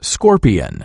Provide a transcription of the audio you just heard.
Scorpion.